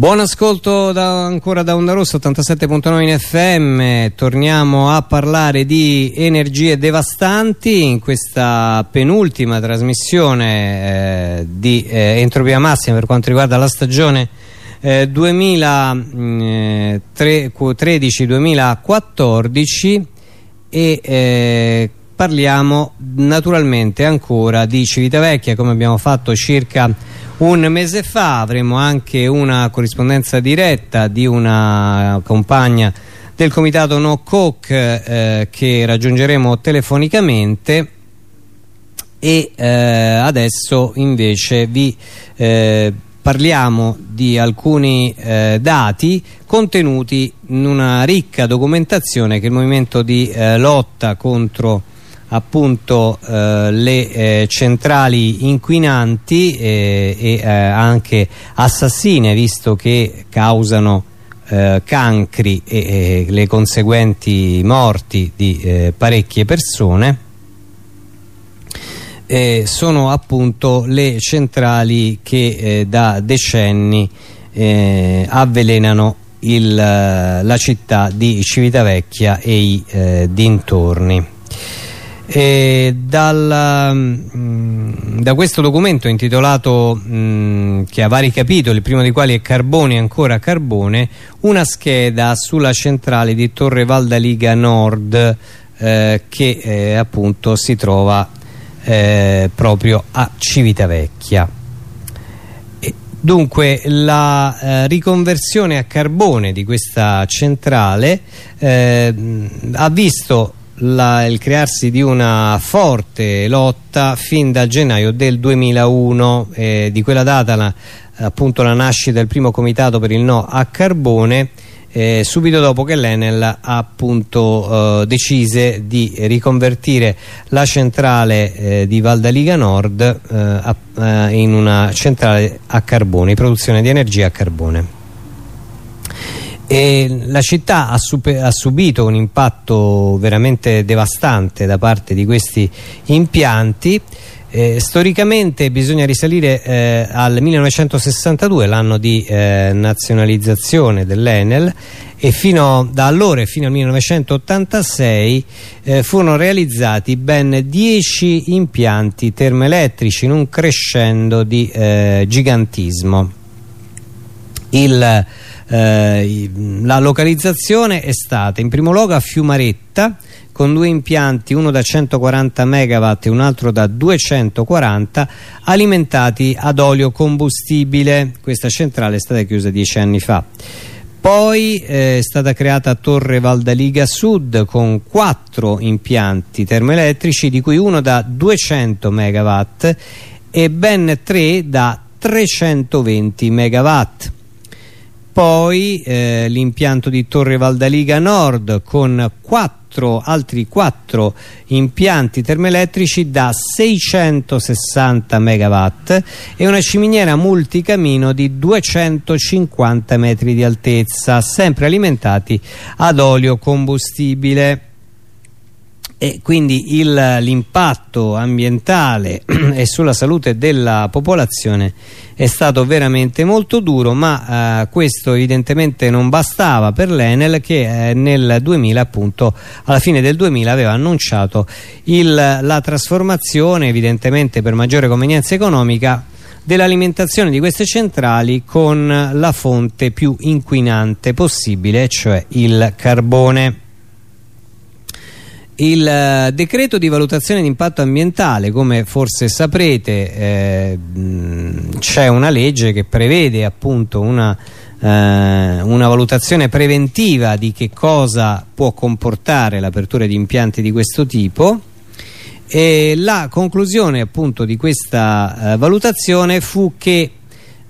Buon ascolto da, ancora da Onda Rossa 87.9 in FM, torniamo a parlare di energie devastanti in questa penultima trasmissione eh, di eh, entropia massima per quanto riguarda la stagione eh, 2013-2014 e eh, parliamo naturalmente ancora di Civitavecchia come abbiamo fatto circa un mese fa avremo anche una corrispondenza diretta di una compagna del comitato No Coke eh, che raggiungeremo telefonicamente. E eh, adesso invece vi eh, parliamo di alcuni eh, dati contenuti in una ricca documentazione che il movimento di eh, lotta contro appunto eh, le eh, centrali inquinanti eh, e eh, anche assassine visto che causano eh, cancri e, le conseguenti morti di eh, parecchie persone. Sono appunto le centrali che da decenni avvelenano il, la città di Civitavecchia e i dintorni e dal, mm, da questo documento intitolato mh, mm, che ha vari capitoli, il primo dei quali è Carbone ancora Carbone una scheda sulla centrale di Torre Valdaliga Nord eh, che eh, appunto si trova eh, proprio a Civitavecchia. Dunque la eh, riconversione a carbone di questa centrale eh, ha visto la, il crearsi di una forte lotta fin dal gennaio del 2001 eh, di quella data la, appunto la nascita del primo comitato per il no a carbone eh, subito dopo che l'Enel ha appunto eh, decise di riconvertire la centrale eh, di Valdaliga Nord eh, a, eh, in una centrale a carbone, produzione di energia a carbone. E la città ha, ha, subito un impatto veramente devastante da parte di questi impianti. Eh, storicamente bisogna risalire eh, al 1962 l'anno di eh, nazionalizzazione dell'Enel e fino da allora fino al 1986 eh, furono realizzati ben 10 impianti termoelettrici in un crescendo di eh, gigantismo. Il eh, la localizzazione è stata in primo luogo a Fiumaretta con due impianti, uno da 140 MW e un altro da 240 alimentati ad olio combustibile. Questa centrale è stata chiusa dieci anni fa. Poi eh, è stata creata Torre Valdaliga Sud con quattro impianti termoelettrici di cui uno da 200 MW e ben tre da 320 MW poi eh, l'impianto di Torre Valdaliga Nord con quattro, altri quattro impianti termoelettrici da 660 MW e una ciminiera multicamino di 250 metri di altezza sempre alimentati ad olio combustibile e quindi l'impatto ambientale e sulla salute della popolazione è stato veramente molto duro ma eh, questo evidentemente non bastava per l'Enel che eh, nel 2000 appunto alla fine del 2000 aveva annunciato il, la trasformazione evidentemente per maggiore convenienza economica dell'alimentazione di queste centrali con la fonte più inquinante possibile cioè il carbone il eh, decreto di valutazione di impatto ambientale, come forse saprete, eh, c'è una legge che prevede appunto una, eh, una, valutazione preventiva di che cosa può comportare l'apertura di impianti di questo tipo. E la conclusione appunto di questa eh, valutazione fu che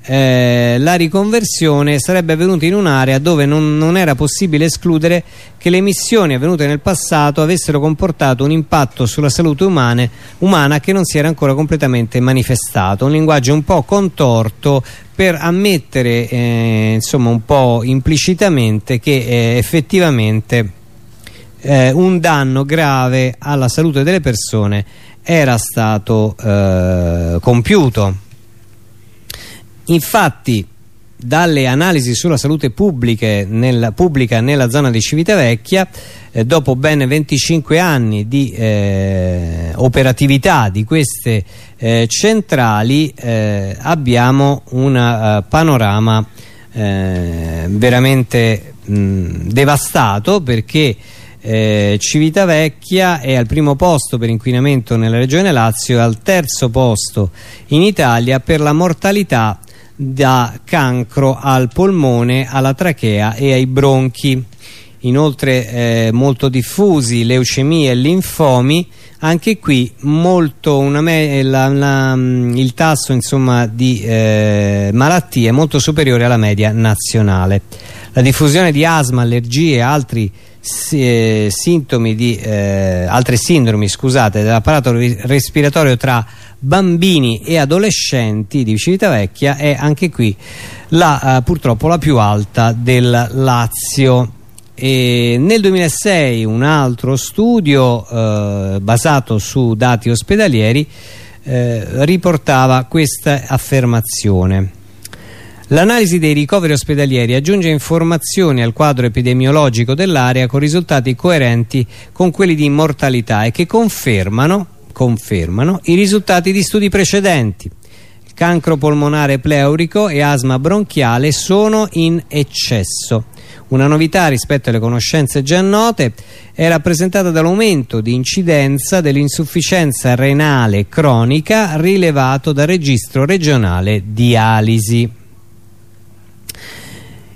eh, la riconversione sarebbe avvenuta in un'area dove non, non, era possibile escludere che le emissioni avvenute nel passato avessero comportato un impatto sulla salute umane, umana che non si era ancora completamente manifestato. Un linguaggio un po' contorto per ammettere eh, insomma un po' implicitamente che eh, effettivamente eh, un danno grave alla salute delle persone era stato eh, compiuto infatti dalle analisi sulla salute nel, pubblica nella zona di Civitavecchia eh, dopo ben 25 anni di eh, operatività di queste eh, centrali eh, abbiamo un uh, panorama eh, veramente mh, devastato perché eh, Civitavecchia è al primo posto per inquinamento nella regione Lazio e al terzo posto in Italia per la mortalità da cancro al polmone, alla trachea e ai bronchi. Inoltre eh, molto diffusi leucemie e linfomi, anche qui molto la, la, il tasso insomma, di eh, malattie è molto superiore alla media nazionale. La diffusione di asma, allergie e altri eh, sintomi di eh, altre sindromi scusate dell'apparato respiratorio tra bambini e adolescenti di Civitavecchia è anche qui la, eh, purtroppo la più alta del Lazio. E nel 2006 un altro studio eh, basato su dati ospedalieri eh, riportava questa affermazione. L'analisi dei ricoveri ospedalieri aggiunge informazioni al quadro epidemiologico dell'area con risultati coerenti con quelli di mortalità e che confermano, confermano i risultati di studi precedenti. Il cancro polmonare pleurico e asma bronchiale sono in eccesso. Una novità rispetto alle conoscenze già note è rappresentata dall'aumento di incidenza dell'insufficienza renale cronica rilevato dal registro regionale dialisi.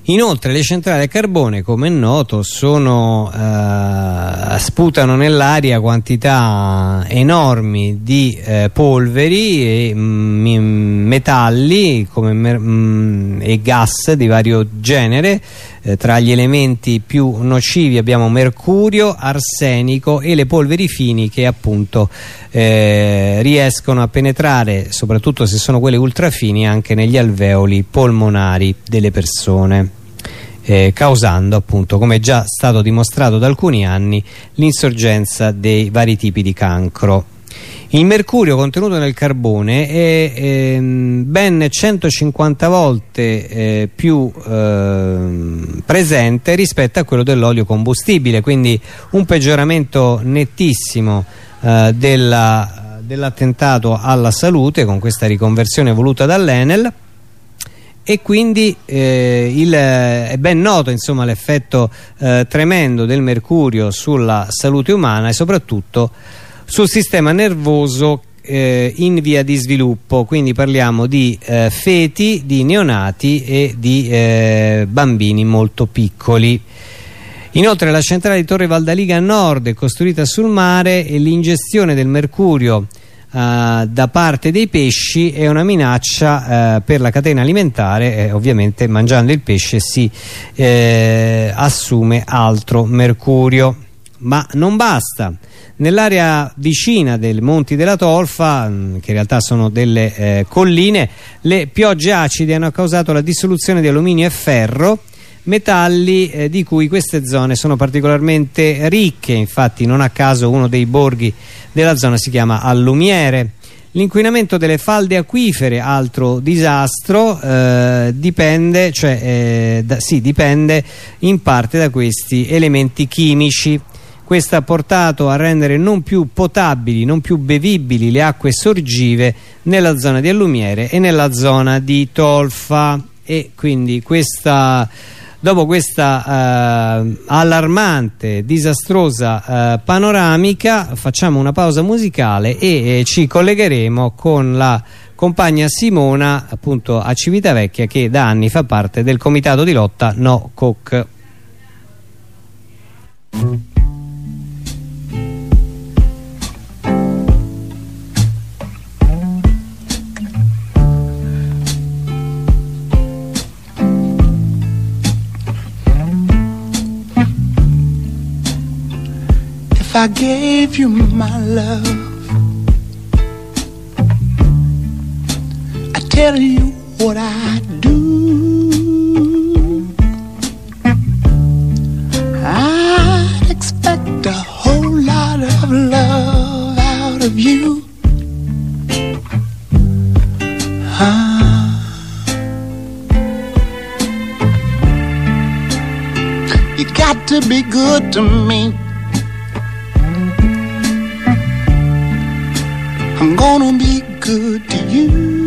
Inoltre le centrali a carbone, come è noto, sono, eh, sputano nell'aria quantità enormi di eh, polveri e mm, metalli come mm, e gas di vario genere. Eh, tra gli elementi più nocivi abbiamo mercurio, arsenico e le polveri fini che appunto eh, riescono a penetrare, soprattutto se sono quelle ultrafini, anche negli alveoli polmonari delle persone eh, causando appunto come già stato dimostrato da alcuni anni l'insorgenza dei vari tipi di cancro. Il mercurio contenuto nel carbone è ehm, ben 150 volte eh, più eh, presente rispetto a quello dell'olio combustibile, quindi un peggioramento nettissimo eh, dell'attentato dell alla salute con questa riconversione voluta dall'Enel. E quindi eh, il, è ben noto l'effetto eh, tremendo del mercurio sulla salute umana e soprattutto sul sistema nervoso eh, in via di sviluppo. Quindi parliamo di eh, feti, di neonati e di eh, bambini molto piccoli. Inoltre la centrale di Torre Valdaliga Nord è costruita sul mare e l'ingestione del mercurio Uh, da parte dei pesci è una minaccia uh, per la catena alimentare e ovviamente mangiando il pesce si eh, assume altro mercurio ma non basta. Nell'area vicina dei Monti della Tolfa mm, che in realtà sono delle eh, colline le piogge acide hanno causato la dissoluzione di alluminio e ferro metalli eh, di cui queste zone sono particolarmente ricche. Infatti non a caso uno dei borghi della zona si chiama Allumiere. L'inquinamento delle falde acquifere, altro disastro, eh, dipende, cioè, eh, da, sì, dipende in parte da questi elementi chimici. Questo ha portato a rendere non più potabili, non più bevibili le acque sorgive nella zona di Allumiere e nella zona di Tolfa e quindi questa dopo questa eh, allarmante, disastrosa eh, panoramica facciamo una pausa musicale e eh, ci collegheremo con la compagna Simona appunto a Civitavecchia che da anni fa parte del comitato di lotta No Cook. if I gave you my love? I tell you what I do. I'd expect a whole lot of love out of you. Ah. You got to be good to me I'm gonna be good to you.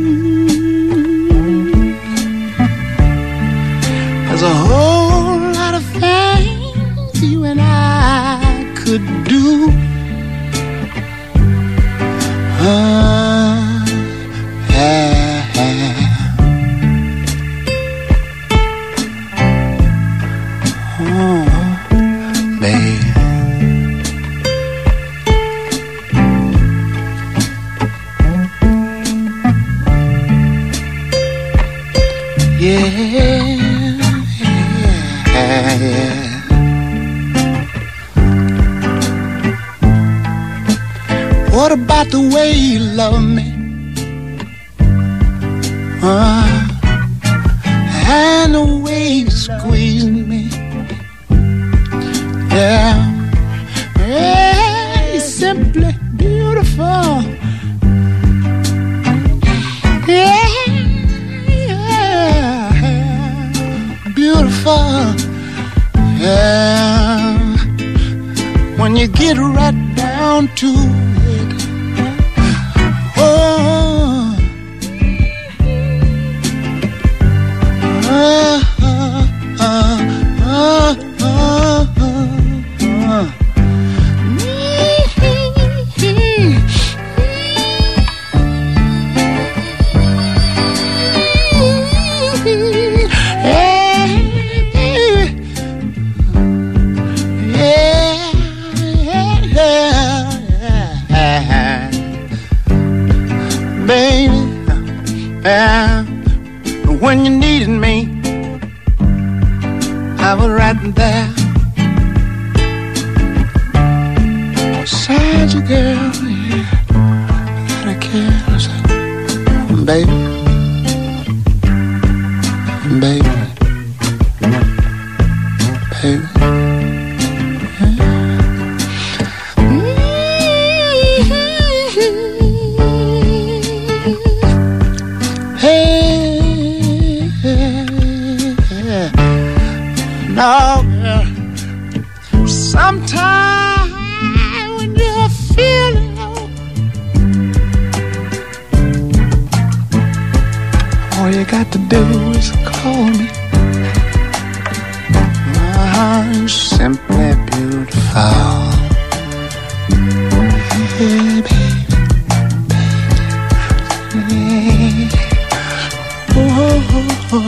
Ooh,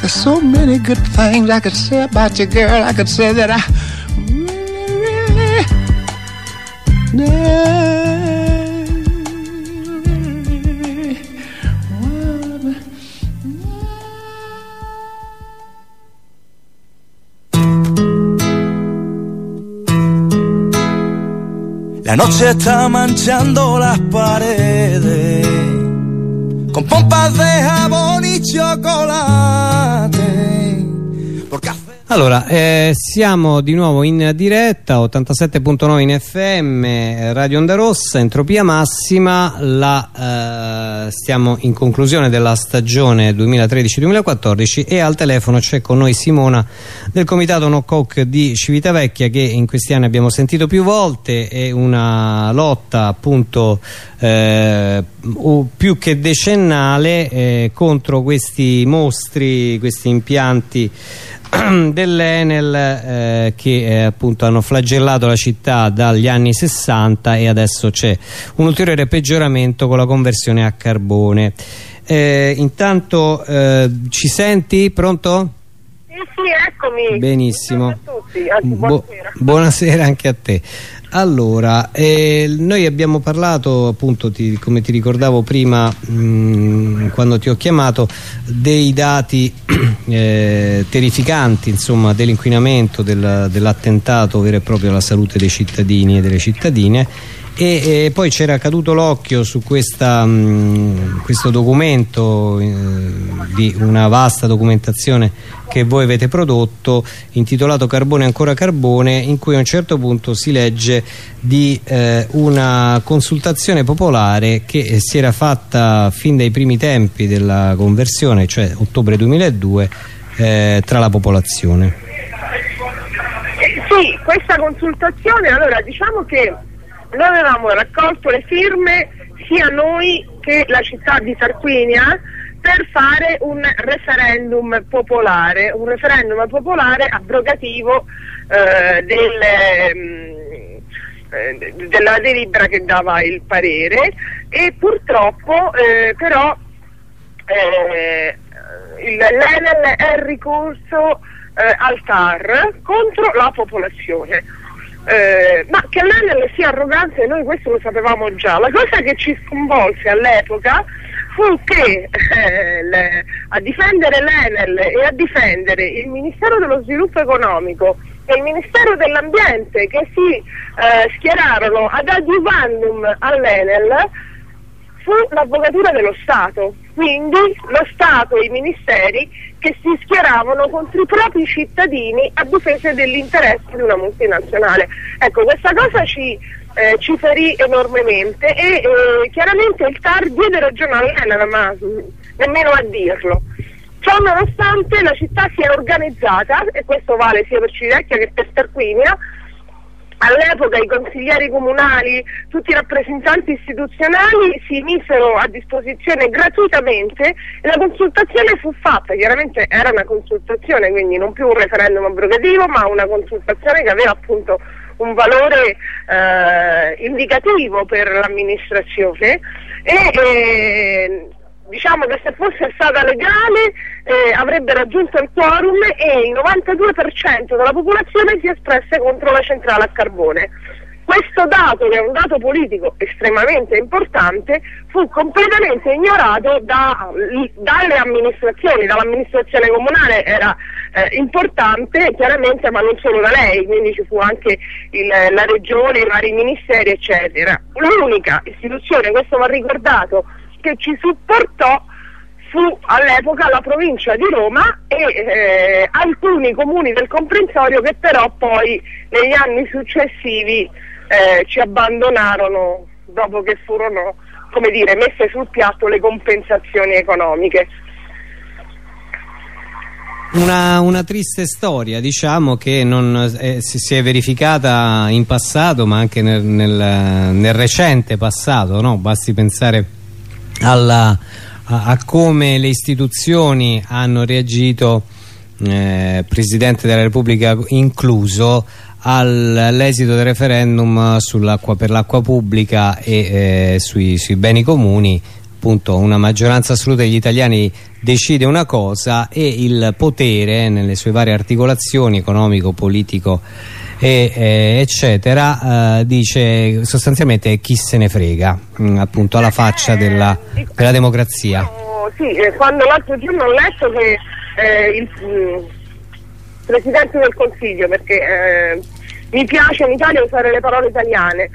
there's so many good things I could say about you, girl. I could say that I Noche está manchando las paredes con pompas de jabón y chocolate. Allora, eh, siamo di nuovo in diretta, 87.9 in FM, Radio Onda Rossa, Entropia Massima, la, eh, stiamo in conclusione della stagione 2013-2014 e al telefono c'è con noi Simona del comitato No Coke di Civitavecchia che in questi anni abbiamo sentito più volte, è una lotta appunto eh, più che decennale eh, contro questi mostri, questi impianti dell'Enel eh, che eh, appunto hanno flagellato la città dagli anni 60 e adesso c'è un ulteriore peggioramento con la conversione a carbone Eh, intanto eh, ci senti? Pronto? Sì, sì, eccomi. Benissimo. Buonasera a tutti, anzi, Bu- buonasera. buonasera anche a te. Allora, eh, noi abbiamo parlato appunto, ti- come ti ricordavo prima mh, quando ti ho chiamato, dei dati eh, terrificanti dell'inquinamento, del- dell'attentato vero e proprio alla salute dei cittadini e delle cittadine e, e poi c'era caduto l'occhio su questa, mh, questo documento eh, di una vasta documentazione che voi avete prodotto intitolato Carbone ancora carbone in cui a un certo punto si legge di eh, una consultazione popolare che si era fatta fin dai primi tempi della conversione cioè ottobre 2002 eh, tra la popolazione. Sì, questa consultazione, allora diciamo che noi avevamo raccolto le firme sia noi che la città di Tarquinia per fare un referendum popolare, un referendum popolare abrogativo eh, del, mm, eh, della delibera che dava il parere e purtroppo eh, però eh, l'Enel è ricorso eh, al TAR contro la popolazione. Eh, ma che l'Enel sia arrogante noi questo lo sapevamo già. La cosa che ci sconvolse all'epoca fu che eh, le- a difendere l'Enel e a difendere il Ministero dello Sviluppo Economico e il Ministero dell'Ambiente che si eh, schierarono ad adiuvandum all'Enel fu l'avvocatura dello Stato, quindi lo Stato e i ministeri che si schieravano contro i propri cittadini a difesa dell'interesse di una multinazionale. Ecco, questa cosa ci, eh, ci ferì enormemente e eh, chiaramente il TAR diede ragione all'Enel, ma mm, nemmeno a dirlo. Ciò nonostante la città si è organizzata, e questo vale sia per Civitavecchia che per Tarquinia, All'epoca i consiglieri comunali, tutti i rappresentanti istituzionali si misero a disposizione gratuitamente e la consultazione fu fatta, chiaramente era una consultazione, quindi non più un referendum abrogativo, ma una consultazione che aveva appunto un valore eh, indicativo per l'amministrazione. E eh, diciamo che se fosse stata legale eh, avrebbe raggiunto il quorum e il 92% della popolazione si espresse contro la centrale a carbone. Questo dato, che è un dato politico estremamente importante, fu completamente ignorato da- dalle amministrazioni, dall'amministrazione comunale era eh, importante chiaramente ma non solo da lei, quindi ci fu anche il- la regione, i vari ministeri eccetera. L'unica istituzione, questo va ricordato, che ci supportò fu all'epoca la provincia di Roma e eh, alcuni comuni del comprensorio che però poi negli anni successivi eh, ci abbandonarono dopo che furono come dire, messe sul piatto le compensazioni economiche. Una, una triste storia, diciamo, che non, eh, si, è verificata in passato, ma anche nel, nel- nel recente passato, no? Basti pensare alla- a, a come le istituzioni hanno reagito, eh, Presidente della Repubblica incluso, al- all'esito del referendum per l'acqua pubblica e eh, sui, sui beni comuni. Appunto una maggioranza assoluta degli italiani decide una cosa e il potere nelle sue varie articolazioni economico, politico e, eh, eccetera eh, dice sostanzialmente chi se ne frega mm, appunto alla faccia della, della democrazia. Sì, eh, quando l'altro giorno ho letto che eh, il mm, Presidente del Consiglio, perché eh, mi piace in Italia usare le parole italiane,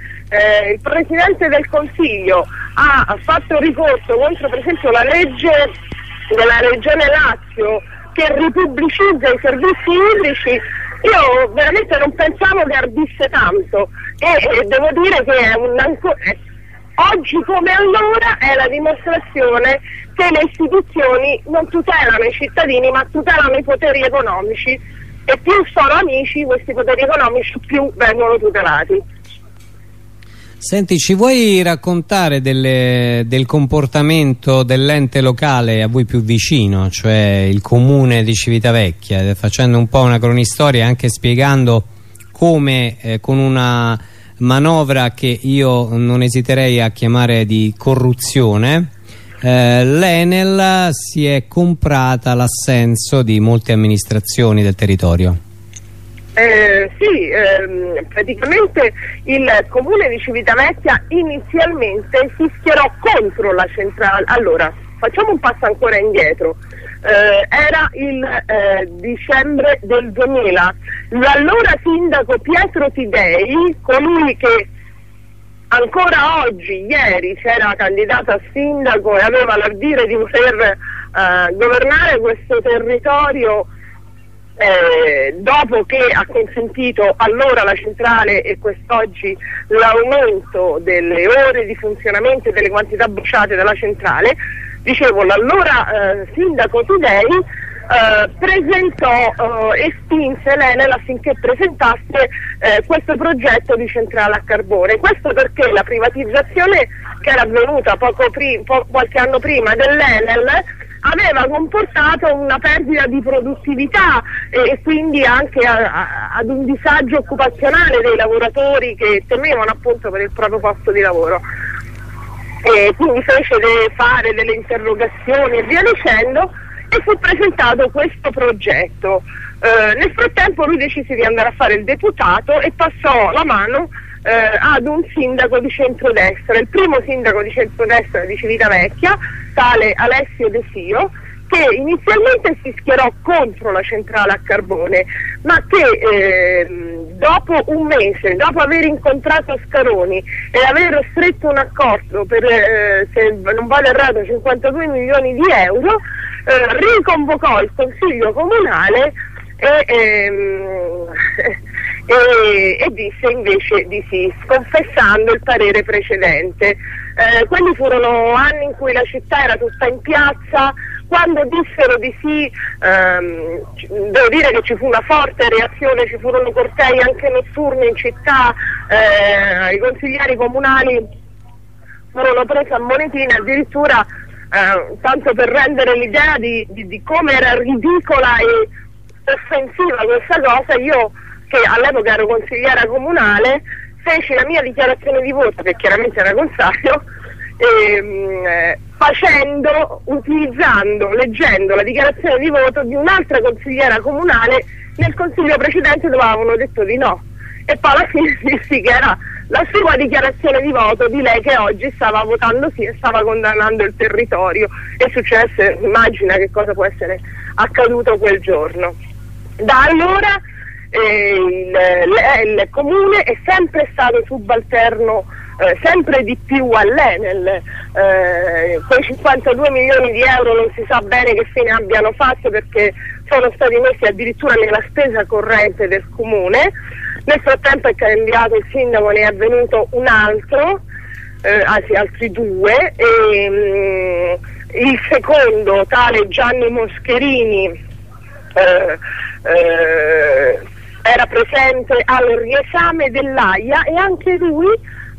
il Presidente del Consiglio ha, ha fatto ricorso contro per esempio la legge della Regione Lazio che ripubblicizza i servizi idrici, io veramente non pensavo che ardisse tanto e, devo dire che è un anco- è- oggi come allora è la dimostrazione che le istituzioni non tutelano i cittadini ma tutelano i poteri economici e più sono amici questi poteri economici più vengono tutelati. Senti, ci vuoi raccontare delle- del comportamento dell'ente locale a voi più vicino, cioè il comune di Civitavecchia, facendo un po' una cronistoria e anche spiegando come eh, con una manovra che io non esiterei a chiamare di corruzione, eh, l'Enel si è comprata l'assenso di molte amministrazioni del territorio. Eh, sì, ehm, praticamente il comune di Civitavecchia inizialmente si schierò contro la centrale. Allora, facciamo un passo ancora indietro. Eh, era il eh, dicembre del 2000. L'allora sindaco Pietro Tidei, colui che ancora oggi, ieri, si era candidato a sindaco e aveva l'ardire di poter eh, governare questo territorio eh, dopo che ha consentito allora la centrale e quest'oggi l'aumento delle ore di funzionamento e delle quantità bruciate della centrale, dicevo l'allora eh, sindaco Tudei eh, presentò eh, e spinse l'Enel affinché presentasse eh, questo progetto di centrale a carbone. Questo perché la privatizzazione che era avvenuta poco po qualche anno prima dell'Enel aveva comportato una perdita di produttività e, quindi anche a, a, ad un disagio occupazionale dei lavoratori che temevano appunto per il proprio posto di lavoro. E quindi fece de fare delle interrogazioni e via dicendo e fu presentato questo progetto. Eh, nel frattempo lui decise di andare a fare il deputato e passò la mano eh, ad un sindaco di centrodestra, il primo sindaco di centrodestra di Civitavecchia, tale Alessio De Sio, che inizialmente si schierò contro la centrale a carbone, ma che eh, dopo un mese, dopo aver incontrato Scaroni e aver stretto un accordo per, eh, se non vale errato, 52 milioni di euro, eh, riconvocò il Consiglio Comunale e, ehm, e, e, disse invece di sì, sconfessando il parere precedente. Eh, quelli furono anni in cui la città era tutta in piazza, quando dissero di sì, ehm, devo dire che ci fu una forte reazione, ci furono cortei anche notturni in città, eh, i consiglieri comunali furono presi a monetine, addirittura eh, tanto per rendere l'idea di, di, di come era ridicola e offensiva questa cosa, io che all'epoca ero consigliera comunale, feci la mia dichiarazione di voto, che chiaramente era contrario, ehm, eh, facendo, utilizzando, leggendo la dichiarazione di voto di un'altra consigliera comunale nel consiglio precedente dove avevano detto di no. E poi alla fine dissi che era la sua dichiarazione di voto di lei che oggi stava votando sì e stava condannando il territorio e successe, immagina che cosa può essere accaduto quel giorno. Da allora eh, il, il, comune è sempre stato subalterno eh, sempre di più all'Enel, eh, quei 52 milioni di euro non si sa bene che fine abbiano fatto perché sono stati messi addirittura nella spesa corrente del comune. Nel frattempo è cambiato il sindaco, ne è venuto un altro, eh, anzi altri due, e, um, il secondo, tale Gianni Moscherini, eh, eh, era presente al riesame dell'AIA e anche lui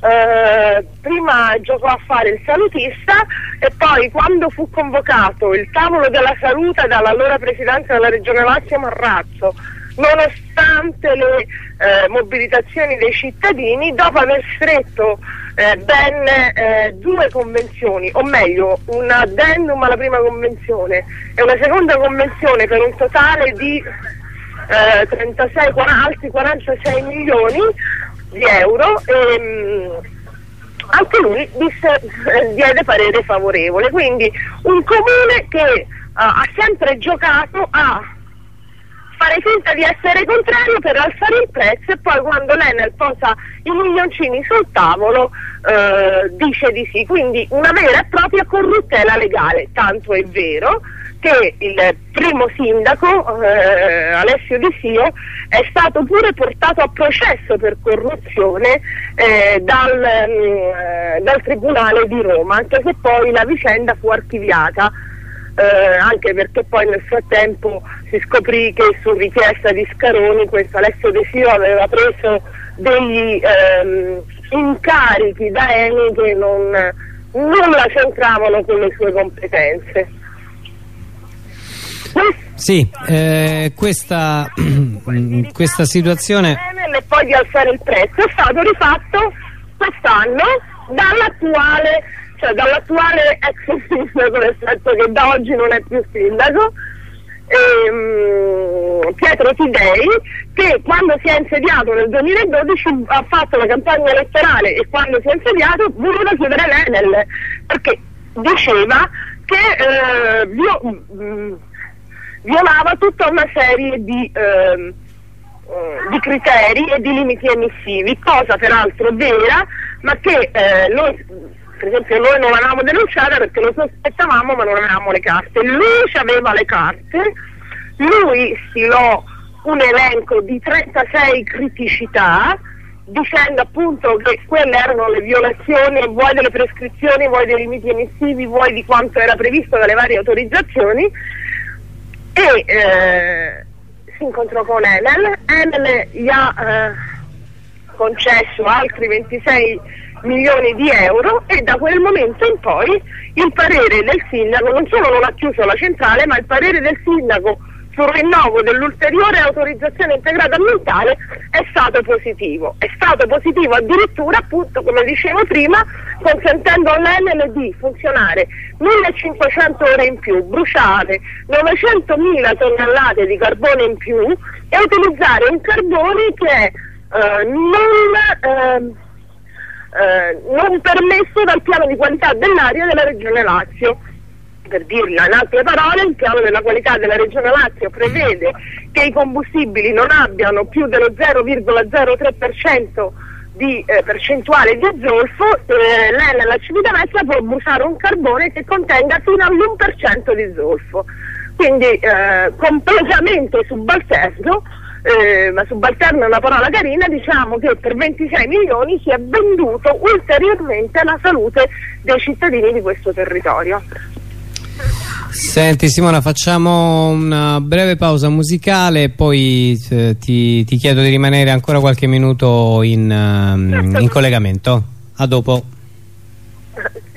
eh, prima giocò a fare il salutista e poi quando fu convocato il tavolo della salute dall'allora presidente della regione Lazio Marrazzo nonostante le eh, mobilitazioni dei cittadini, dopo aver stretto eh, ben eh, due convenzioni, o meglio un addendum alla prima convenzione e una seconda convenzione per un totale di 36, eh, 40, altri 46 milioni di euro. E, mh, anche lui disse, eh, diede parere favorevole, quindi un comune che uh, ha sempre giocato a fare finta di essere contrario per alzare il prezzo e poi quando l'Enel posa i milioncini sul tavolo eh, dice di sì, quindi una vera e propria corruttela legale, tanto è vero che il primo sindaco, eh, Alessio Di Sio, è stato pure portato a processo per corruzione eh, dal, mm, dal Tribunale di Roma, anche se poi la vicenda fu archiviata eh, anche perché poi nel frattempo si scoprì che su richiesta di Scaroni questo Alessio De Sio aveva preso degli ehm, incarichi da Eni che non, nulla c'entravano con le sue competenze. Sì, eh, questa, questa situazione... E poi di alzare il prezzo. È stato rifatto quest'anno dall'attuale cioè dall'attuale ex sindaco, nel senso che da oggi non è più sindaco, ehm, Pietro Tidei, che quando si è insediato nel 2012 ha fatto la campagna elettorale e quando si è insediato voleva chiudere l'Enel, perché diceva che eh, vio, mh, mm, violava tutta una serie di... Eh, di criteri e di limiti emissivi, cosa peraltro vera ma che eh, noi, per esempio noi non l'avevamo denunciata perché lo sospettavamo ma non avevamo le carte. Lui aveva le carte, lui stilò un elenco di 36 criticità dicendo appunto che quelle erano le violazioni vuoi delle prescrizioni, vuoi dei limiti emissivi, vuoi di quanto era previsto dalle varie autorizzazioni e eh, si incontrò con Enel, Enel gli ha eh, concesso altri 26 milioni di euro e da quel momento in poi il parere del sindaco non solo non ha chiuso la centrale ma il parere del sindaco sul rinnovo dell'ulteriore autorizzazione integrata ambientale è stato positivo. È stato positivo addirittura, appunto, come dicevo prima, consentendo all'Enel di funzionare 1500 ore in più, bruciare 900.000 tonnellate di carbone in più e utilizzare un carbone che è eh, non, eh, eh, non permesso dal piano di qualità dell'aria della Regione Lazio per dirla in altre parole, il piano della qualità della Regione Lazio prevede che i combustibili non abbiano più dello 0,03% di eh, percentuale di zolfo, eh, l'Enel la Civitavecchia può bruciare un carbone che contenga fino all'1% di zolfo. Quindi eh, completamente subalterno, eh, ma subalterno è una parola carina, diciamo che per 26 milioni si è venduto ulteriormente la salute dei cittadini di questo territorio. Senti Simona facciamo una breve pausa musicale poi eh, ti, ti, chiedo di rimanere ancora qualche minuto in, uh, in collegamento. A dopo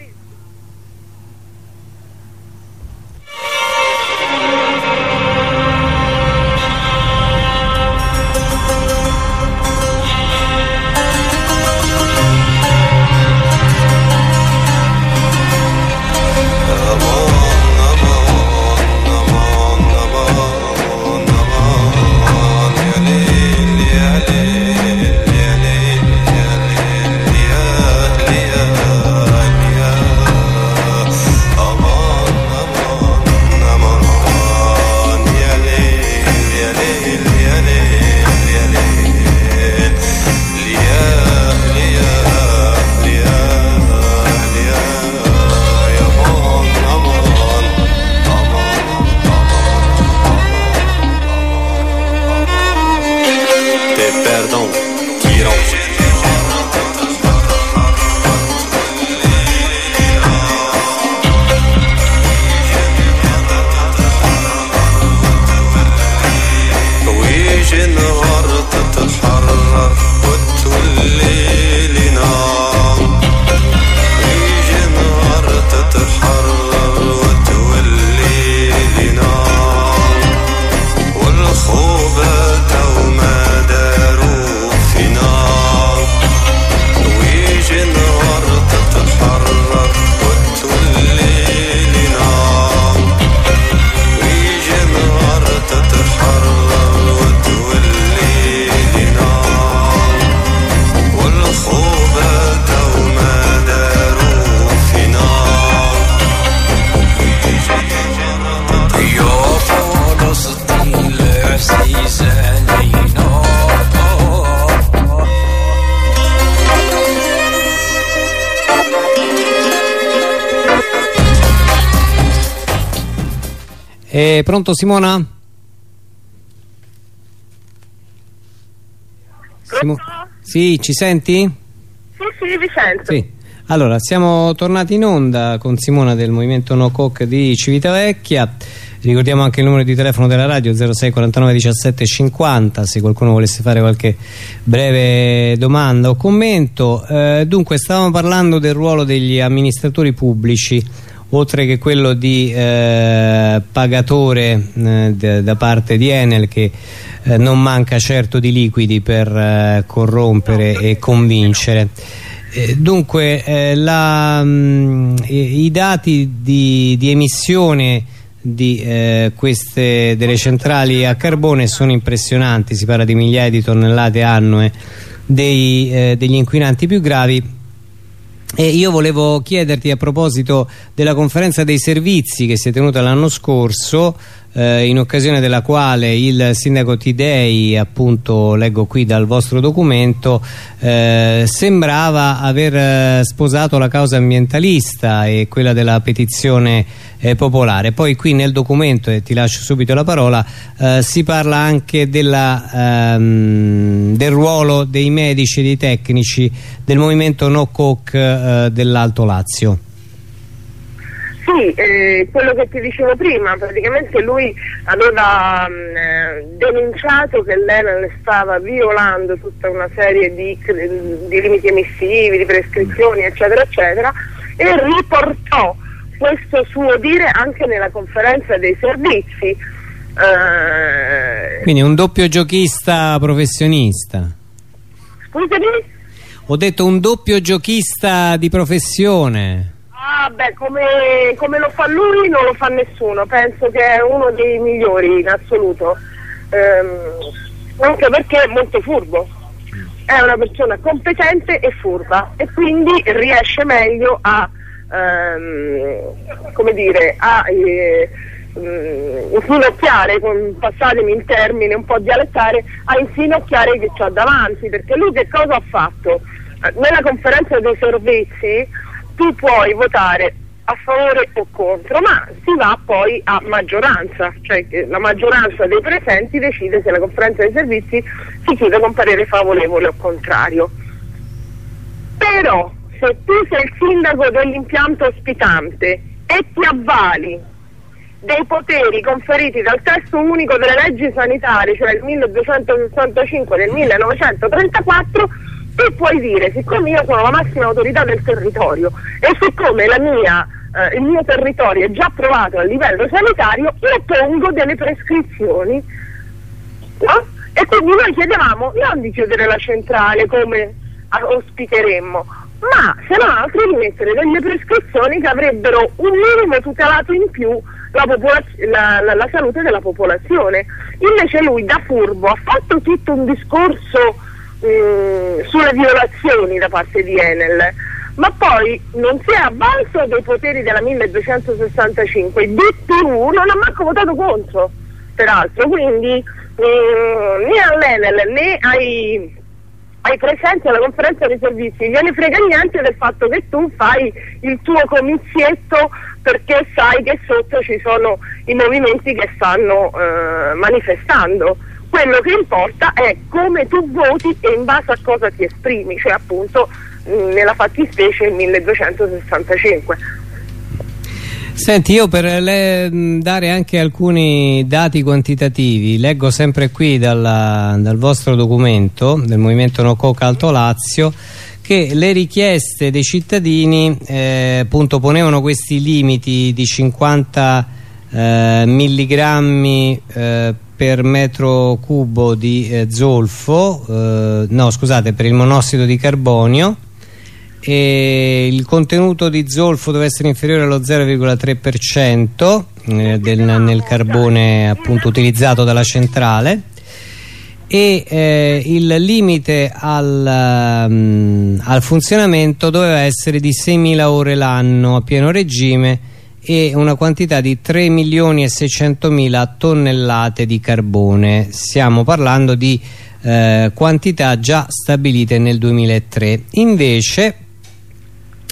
Eh, pronto Simona? Simo sì, ci senti? Sì, sì, vi sento. Sì. Allora, siamo tornati in onda con Simona del Movimento No Coc di Civitavecchia. Ricordiamo anche il numero di telefono della radio 06 49 17 50 se qualcuno volesse fare qualche breve domanda o commento. Eh, dunque, stavamo parlando del ruolo degli amministratori pubblici oltre che quello di eh, pagatore eh, da parte di Enel che eh, non manca certo di liquidi per eh, corrompere e convincere. Eh, dunque eh, la, mh, mm, i, dati di, di emissione di queste delle centrali a carbone sono impressionanti. Si parla di migliaia di tonnellate annue dei, degli inquinanti più gravi e io volevo chiederti a proposito della conferenza dei servizi che si è tenuta l'anno scorso eh, in occasione della quale il sindaco Tidei, appunto leggo qui dal vostro documento, eh, sembrava aver eh, sposato la causa ambientalista e quella della petizione eh, popolare. Poi qui nel documento, e ti lascio subito la parola, eh, si parla anche della, ehm, del ruolo dei medici e dei tecnici del movimento No Coke eh, dell'Alto Lazio. Sì, eh, quello che ti dicevo prima, praticamente lui aveva mh, eh, denunciato che l'Enel stava violando tutta una serie di, di, limiti emissivi, di prescrizioni, eccetera, eccetera, e riportò questo suo dire anche nella conferenza dei servizi. Eh... Quindi un doppio giochista professionista. Scusami? Ho detto un doppio giochista di professione. Ah beh, come, come, lo fa lui non lo fa nessuno, penso che è uno dei migliori in assoluto, ehm, anche perché è molto furbo, è una persona competente e furba e quindi riesce meglio a, ehm, come dire, a eh, mm, infinocchiare, passatemi il termine un po' dialettare, a infinocchiare chi c'ha davanti, perché lui che cosa ha fatto? Eh, nella conferenza dei servizi tu puoi votare a favore o contro, ma si va poi a maggioranza, cioè la maggioranza dei presenti decide se la conferenza dei servizi si chiude con parere favorevole o contrario. Però se tu sei il sindaco dell'impianto ospitante e ti avvali dei poteri conferiti dal testo unico delle leggi sanitarie, cioè il 1265 del 1934, tu puoi dire, siccome io sono la massima autorità del territorio e siccome mia, eh, il mio territorio è già approvato a livello sanitario, io pongo delle prescrizioni. No? E quindi noi chiedevamo non di chiudere la centrale come ospiteremmo, ma se non altro di mettere delle prescrizioni che avrebbero un minimo tutelato in più la, la, la, la salute della popolazione. Invece lui da furbo ha fatto tutto un discorso eh, sulle violazioni da parte di Enel, ma poi non si è avvalso dei poteri della 1265, il DPU non ha manco votato contro, peraltro, quindi eh, né all'Enel né ai, ai presenti alla conferenza dei servizi gliene frega niente del fatto che tu fai il tuo comizietto perché sai che sotto ci sono i movimenti che stanno eh, manifestando quello che importa è come tu voti e in base a cosa ti esprimi, cioè appunto mh, nella fattispecie il 1265. Senti, io per le, dare anche alcuni dati quantitativi, leggo sempre qui dalla, dal vostro documento del Movimento No Coca Alto Lazio che le richieste dei cittadini eh, appunto ponevano questi limiti di 50 eh, milligrammi eh, per metro cubo di eh, zolfo, eh, no scusate per il monossido di carbonio e il contenuto di zolfo deve essere inferiore allo 0,3% eh, nel carbone appunto utilizzato dalla centrale. E eh, il limite al, um, al funzionamento doveva essere di 6.000 ore l'anno a pieno regime e una quantità di 3 milioni e 600 mila tonnellate di carbone. Stiamo parlando di eh, quantità già stabilite nel 2003 invece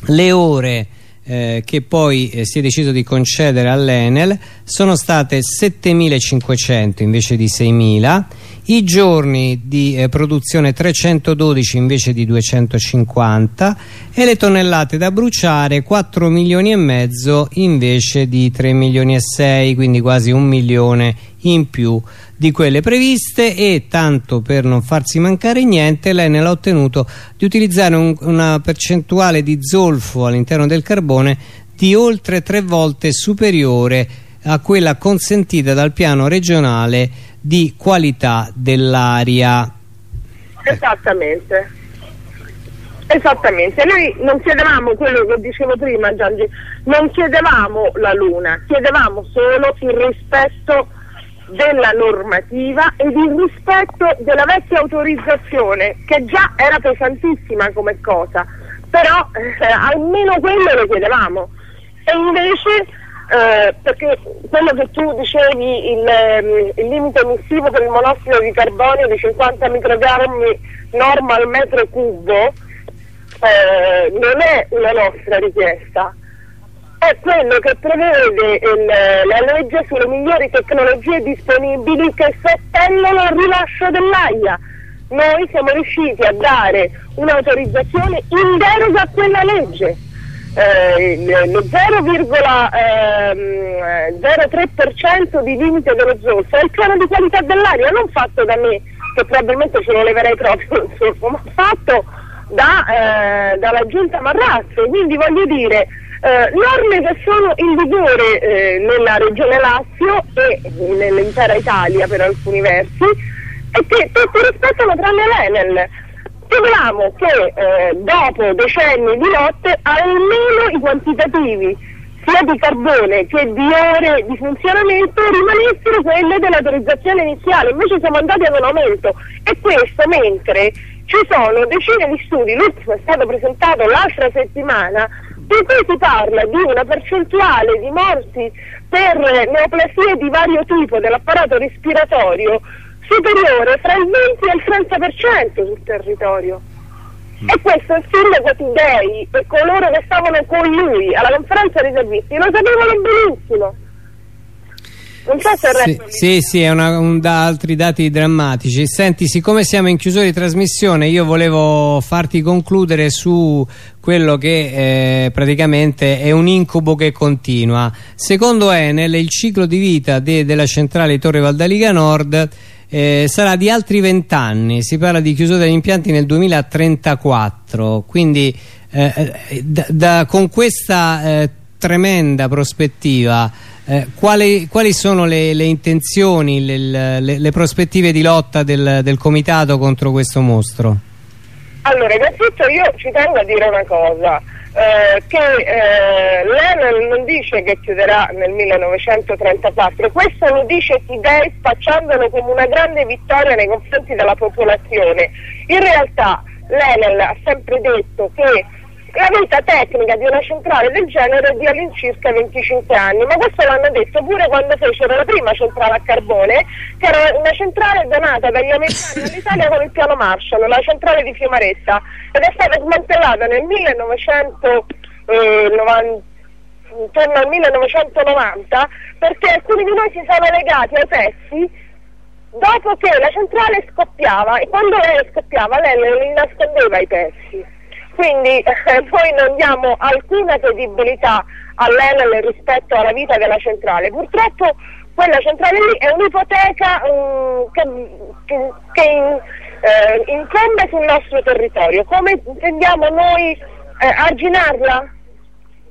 le ore eh, che poi eh, si è deciso di concedere all'Enel sono state 7.500 invece di 6.000 i giorni di eh, produzione 312 invece di 250 e le tonnellate da bruciare 4 milioni e mezzo invece di 3 milioni e 6 quindi quasi un milione in più di quelle previste e tanto per non farsi mancare niente l'Enel ha ottenuto di utilizzare un, una percentuale di zolfo all'interno del carbone di oltre tre volte superiore a quella consentita dal piano regionale di qualità dell'aria. Esattamente. Esattamente, noi non chiedevamo quello che dicevo prima Giangi, non chiedevamo la luna, chiedevamo solo il rispetto della normativa ed il rispetto della vecchia autorizzazione che già era pesantissima come cosa, però eh, almeno quello lo chiedevamo e invece eh, perché quello che tu dicevi, il, ehm, il, limite emissivo per il monossido di carbonio di 50 microgrammi norma al metro cubo, eh, non è una nostra richiesta, è quello che prevede il, la legge sulle migliori tecnologie disponibili che seppellono il rilascio dell'AIA. Noi siamo riusciti a dare un'autorizzazione in deroga a quella legge eh, lo 0,03% ehm, di limite dello zolfo è il piano di qualità dell'aria, non fatto da me, che probabilmente ce lo leverei proprio il zolfo, ma fatto da, eh, dalla giunta Marrazzo, quindi voglio dire eh, norme che sono in vigore eh, nella regione Lazio e nell'intera Italia per alcuni versi e che tutti rispettano tranne l'Enel Speriamo che eh, dopo decenni di lotte almeno i quantitativi sia di carbone che di ore di funzionamento rimanessero quelle dell'autorizzazione iniziale, invece siamo andati ad un aumento. E questo mentre ci sono decine di studi, l'ultimo è stato presentato l'altra settimana, in cui si parla di una percentuale di morti per neoplasie di vario tipo dell'apparato respiratorio superiore fra il 20 e il 30% sul territorio. Mm. E questo il sindaco Tidei e coloro che stavano con lui alla conferenza dei servizi lo sapevano benissimo. Non so se sì, sì, sì, è una, un, da altri dati drammatici. Senti, siccome siamo in chiusura di trasmissione, io volevo farti concludere su quello che eh, praticamente è un incubo che continua. Secondo Enel, il ciclo di vita de, della centrale Torre Valdaliga Nord eh, sarà di altri vent'anni, si parla di chiusura degli impianti nel 2034, quindi eh, eh, da, da, con questa eh, tremenda prospettiva eh, quali, quali, sono le, le intenzioni, le, le, le, prospettive di lotta del, del comitato contro questo mostro? Allora, innanzitutto io ci tengo a dire una cosa eh, che eh, l'Enel non dice che chiuderà nel 1934, questo lo dice Tidei spacciandolo come una grande vittoria nei confronti della popolazione. In realtà l'Enel ha sempre detto che la vita tecnica di una centrale del genere è di all'incirca 25 anni, ma questo l'hanno detto pure quando fecero la prima centrale a carbone, che era una centrale donata dagli americani all'Italia con il piano Marshall, la centrale di Fiumaretta, ed è stata smantellata nel 1990 eh, intorno al 1990 perché alcuni di noi si sono legati ai pezzi dopo che la centrale scoppiava e quando lei scoppiava lei le nascondeva i pezzi quindi eh, noi non diamo alcuna credibilità all'Enel rispetto alla vita della centrale. Purtroppo quella centrale lì è un'ipoteca um, che, che, che in, eh, incombe sul nostro territorio. Come intendiamo noi eh, arginarla?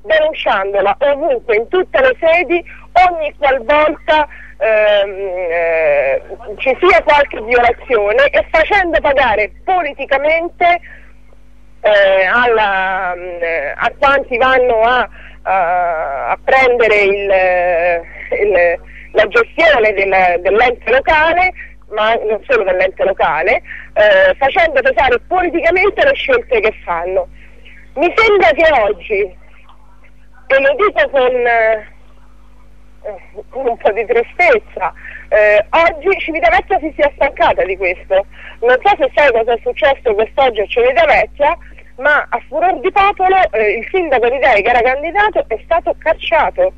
Denunciandola ovunque, in tutte le sedi, ogni qualvolta ehm, eh, ci sia qualche violazione e facendo pagare politicamente eh, alla, eh, a quanti vanno a, a, a prendere il, il, la gestione del, dell'ente locale ma non solo dell'ente locale, eh, facendo pesare politicamente le scelte che fanno. Mi sembra che oggi, e lo dico con, eh, con un po' di tristezza, eh, oggi Civitavecchia si sia stancata di questo. Non so se sai cosa è successo quest'oggi a Civitavecchia, ma a furor di popolo eh, il sindaco di Dei che era candidato è stato cacciato.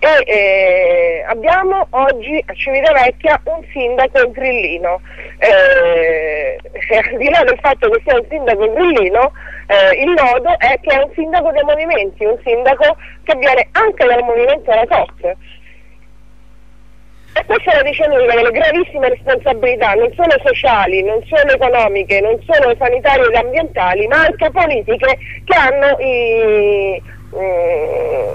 E eh, abbiamo oggi a Civitavecchia un sindaco grillino. Eh, al di là del fatto che sia un sindaco grillino eh, il nodo è che è un sindaco dei movimenti un sindaco che viene anche dal movimento della COP e questa è la dice lunga delle gravissime responsabilità, non solo sociali, non solo economiche, non solo sanitarie ed ambientali, ma anche politiche che hanno i,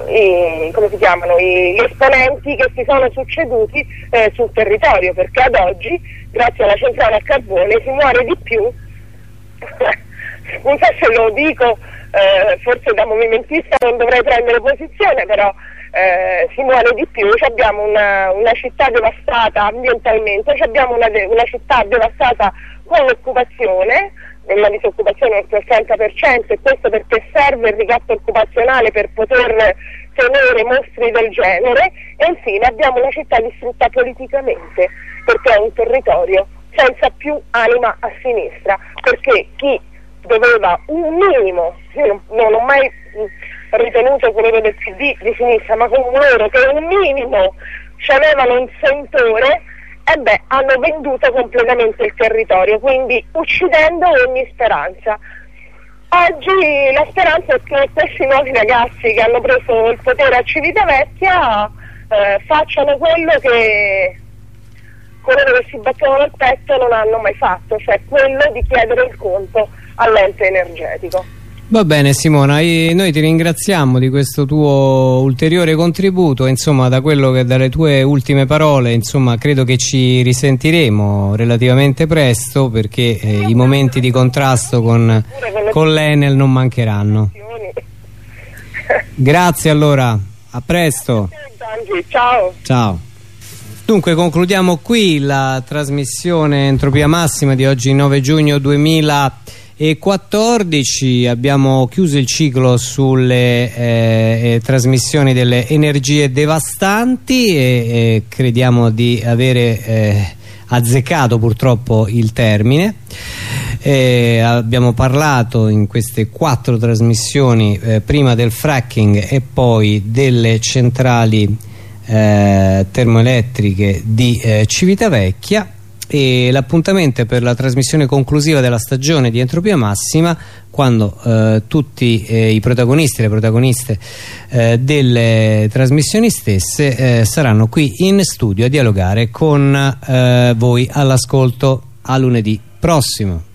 i, come si chiamano, gli esponenti che si sono succeduti eh, sul territorio, perché ad oggi, grazie alla centrale a carbone, si muore di più, non so se lo dico, eh, forse da movimentista non dovrei prendere posizione, però eh, si muore di più, abbiamo una, una, città devastata ambientalmente, abbiamo una, una città devastata con l'occupazione, una disoccupazione il 30% e questo perché serve il ricatto occupazionale per poter tenere mostri del genere e infine abbiamo una città distrutta politicamente perché è un territorio senza più anima a sinistra perché chi doveva un minimo, io non, non ho mai ritenuto quello del PD di sinistra, ma con loro che un minimo ci avevano un sentore, e beh, hanno venduto completamente il territorio, quindi uccidendo ogni speranza. Oggi la speranza è che questi nuovi ragazzi che hanno preso il potere a Civitavecchia eh, facciano quello che quello che si battevano al petto non hanno mai fatto, cioè quello di chiedere il conto all'ente energetico. Va bene Simona, noi ti ringraziamo di questo tuo ulteriore contributo, insomma da quello che dalle tue ultime parole, insomma credo che ci risentiremo relativamente presto perché eh, i momenti di contrasto con, con l'Enel non mancheranno. Grazie allora, a presto. Ciao. Ciao. Dunque concludiamo qui la trasmissione Entropia Massima di oggi 9 giugno 2000 e 14 abbiamo chiuso il ciclo sulle eh, eh, trasmissioni delle energie devastanti e, e crediamo di avere eh, azzeccato purtroppo il termine. Eh, abbiamo parlato in queste quattro trasmissioni eh, prima del fracking e poi delle centrali eh, termoelettriche di Civitavecchia e l'appuntamento è per la trasmissione conclusiva della stagione di Entropia Massima quando eh, tutti eh, i protagonisti e le protagoniste eh, delle trasmissioni stesse eh, saranno qui in studio a dialogare con eh, voi all'ascolto a lunedì prossimo